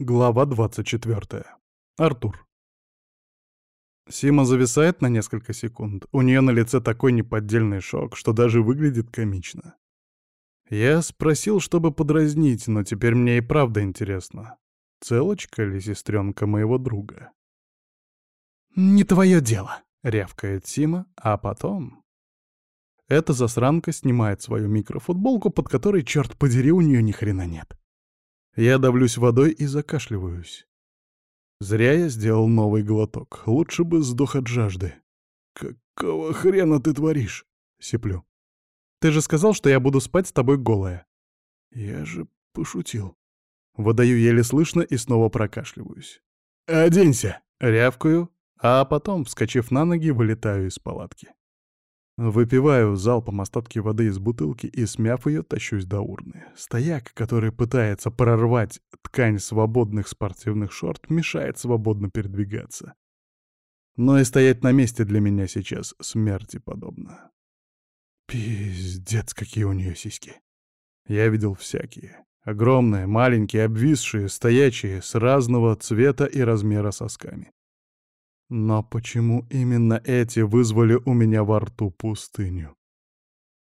Глава 24. Артур. Сима зависает на несколько секунд. У нее на лице такой неподдельный шок, что даже выглядит комично. Я спросил, чтобы подразнить, но теперь мне и правда интересно. Целочка ли сестренка моего друга? «Не твое дело», — рявкает Сима, а потом... Эта засранка снимает свою микрофутболку, под которой, черт подери, у нее ни хрена нет. Я давлюсь водой и закашливаюсь. Зря я сделал новый глоток. Лучше бы сдох от жажды. «Какого хрена ты творишь?» — сиплю. «Ты же сказал, что я буду спать с тобой голая». «Я же пошутил». Выдаю еле слышно и снова прокашливаюсь. «Оденься!» — рявкаю, а потом, вскочив на ноги, вылетаю из палатки. Выпиваю залпом остатки воды из бутылки и, смяв ее, тащусь до урны. Стояк, который пытается прорвать ткань свободных спортивных шорт, мешает свободно передвигаться. Но и стоять на месте для меня сейчас смерти подобно. Пиздец, какие у нее сиськи. Я видел всякие. Огромные, маленькие, обвисшие, стоячие, с разного цвета и размера сосками. Но почему именно эти вызвали у меня во рту пустыню?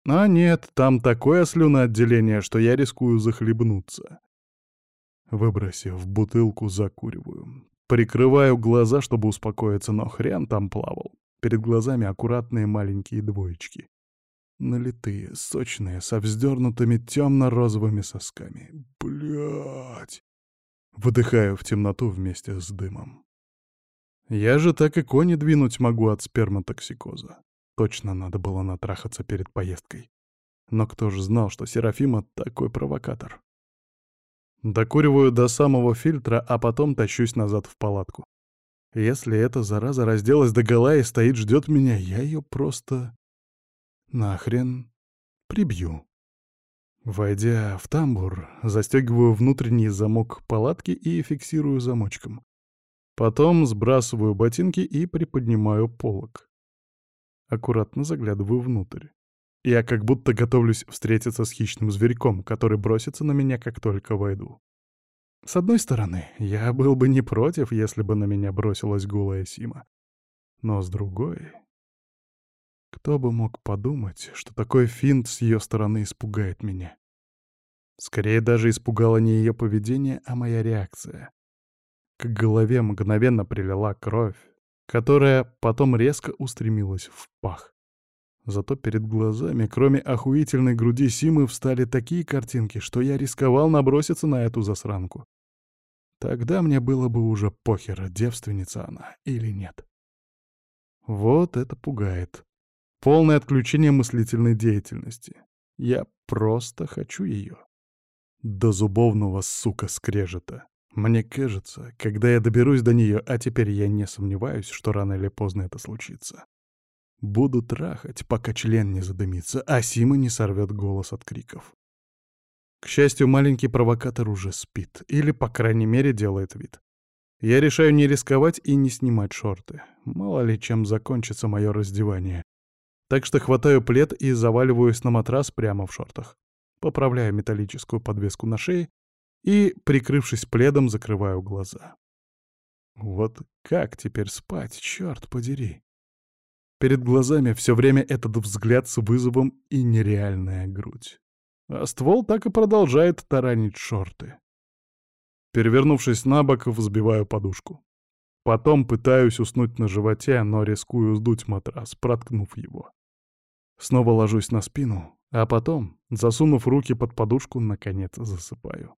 А нет, там такое слюноотделение, что я рискую захлебнуться. Выбросив бутылку, закуриваю. Прикрываю глаза, чтобы успокоиться, но хрен там плавал. Перед глазами аккуратные маленькие двоечки. Налитые, сочные, со вздернутыми темно-розовыми сосками. Блять! Выдыхаю в темноту вместе с дымом. Я же так и кони двинуть могу от сперматоксикоза. Точно надо было натрахаться перед поездкой. Но кто же знал, что Серафима такой провокатор? Докуриваю до самого фильтра, а потом тащусь назад в палатку. Если эта зараза разделась до гола и стоит ждет меня, я ее просто... нахрен прибью. Войдя в тамбур, застегиваю внутренний замок палатки и фиксирую замочком. Потом сбрасываю ботинки и приподнимаю полог. Аккуратно заглядываю внутрь. Я как будто готовлюсь встретиться с хищным зверьком, который бросится на меня, как только войду. С одной стороны, я был бы не против, если бы на меня бросилась голая Сима. Но с другой... Кто бы мог подумать, что такой финт с ее стороны испугает меня? Скорее даже испугало не ее поведение, а моя реакция. К голове мгновенно прилила кровь, которая потом резко устремилась в пах. Зато перед глазами, кроме охуительной груди Симы, встали такие картинки, что я рисковал наброситься на эту засранку. Тогда мне было бы уже похер, девственница она или нет. Вот это пугает. Полное отключение мыслительной деятельности. Я просто хочу ее. До зубовного, сука, скрежета. Мне кажется, когда я доберусь до нее, а теперь я не сомневаюсь, что рано или поздно это случится, буду трахать, пока член не задымится, а Сима не сорвет голос от криков. К счастью, маленький провокатор уже спит, или, по крайней мере, делает вид. Я решаю не рисковать и не снимать шорты. Мало ли чем закончится мое раздевание. Так что хватаю плед и заваливаюсь на матрас прямо в шортах. Поправляю металлическую подвеску на шее и, прикрывшись пледом, закрываю глаза. Вот как теперь спать, черт подери? Перед глазами все время этот взгляд с вызовом и нереальная грудь. А ствол так и продолжает таранить шорты. Перевернувшись на бок, взбиваю подушку. Потом пытаюсь уснуть на животе, но рискую сдуть матрас, проткнув его. Снова ложусь на спину, а потом, засунув руки под подушку, наконец засыпаю.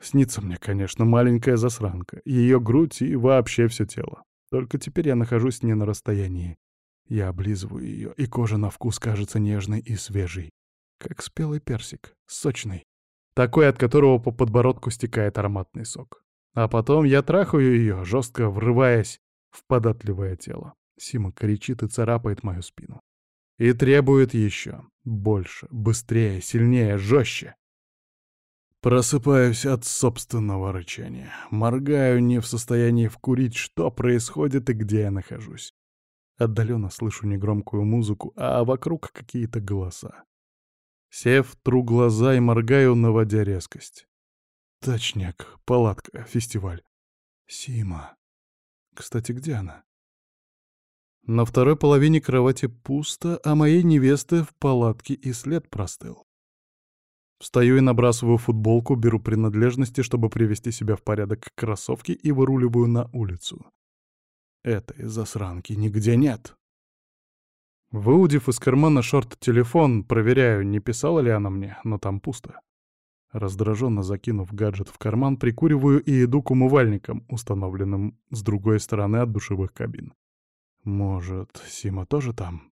Снится мне, конечно, маленькая засранка, ее грудь и вообще все тело. Только теперь я нахожусь не на расстоянии. Я облизываю ее, и кожа на вкус кажется нежной и свежей, как спелый персик, сочный, такой, от которого по подбородку стекает ароматный сок. А потом я трахаю ее, жестко врываясь в податливое тело. Сима кричит и царапает мою спину. И требует еще. Больше, быстрее, сильнее, жестче. Просыпаюсь от собственного рычания. Моргаю, не в состоянии вкурить, что происходит и где я нахожусь. Отдаленно слышу негромкую музыку, а вокруг какие-то голоса. Сев, тру глаза и моргаю, наводя резкость. Точняк, палатка, фестиваль. Сима. Кстати, где она? На второй половине кровати пусто, а моей невесты в палатке и след простыл. Встаю и набрасываю футболку, беру принадлежности, чтобы привести себя в порядок кроссовки и выруливаю на улицу. Этой засранки нигде нет. Выудив из кармана шорт телефон, проверяю, не писала ли она мне, но там пусто. Раздраженно закинув гаджет в карман, прикуриваю и иду к умывальникам, установленным с другой стороны от душевых кабин. Может, Сима тоже там?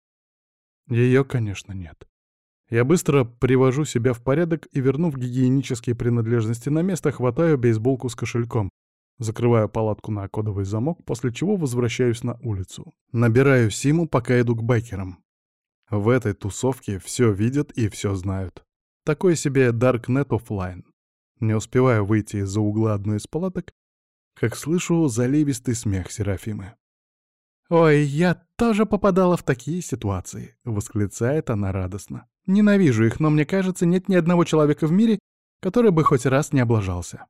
Ее, конечно, нет. Я быстро привожу себя в порядок и, вернув гигиенические принадлежности на место, хватаю бейсболку с кошельком, закрываю палатку на кодовый замок, после чего возвращаюсь на улицу. Набираю Симу, пока иду к байкерам. В этой тусовке все видят и все знают. Такой себе Darknet оффлайн. Не успеваю выйти из-за угла одной из палаток, как слышу заливистый смех Серафимы. «Ой, я тоже попадала в такие ситуации», — восклицает она радостно. «Ненавижу их, но мне кажется, нет ни одного человека в мире, который бы хоть раз не облажался».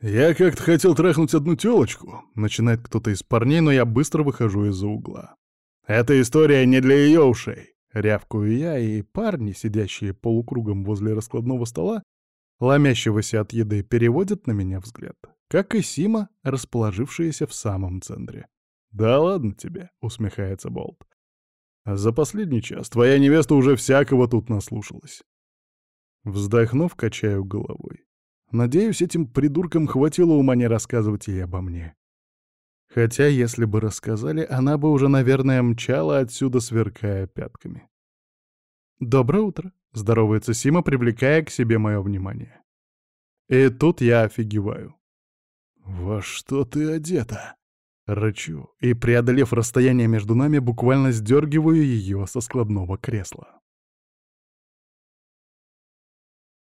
«Я как-то хотел трахнуть одну тёлочку», — начинает кто-то из парней, но я быстро выхожу из-за угла. «Эта история не для её ушей. Рявкую я, и парни, сидящие полукругом возле раскладного стола, ломящегося от еды, переводят на меня взгляд. Как и Сима, расположившаяся в самом центре. «Да ладно тебе», — усмехается Болт. «За последний час твоя невеста уже всякого тут наслушалась». Вздохнув, качаю головой. Надеюсь, этим придуркам хватило ума не рассказывать ей обо мне. Хотя, если бы рассказали, она бы уже, наверное, мчала отсюда, сверкая пятками. «Доброе утро», — здоровается Сима, привлекая к себе мое внимание. И тут я офигеваю. «Во что ты одета?» Рычу и, преодолев расстояние между нами, буквально сдергиваю ее со складного кресла.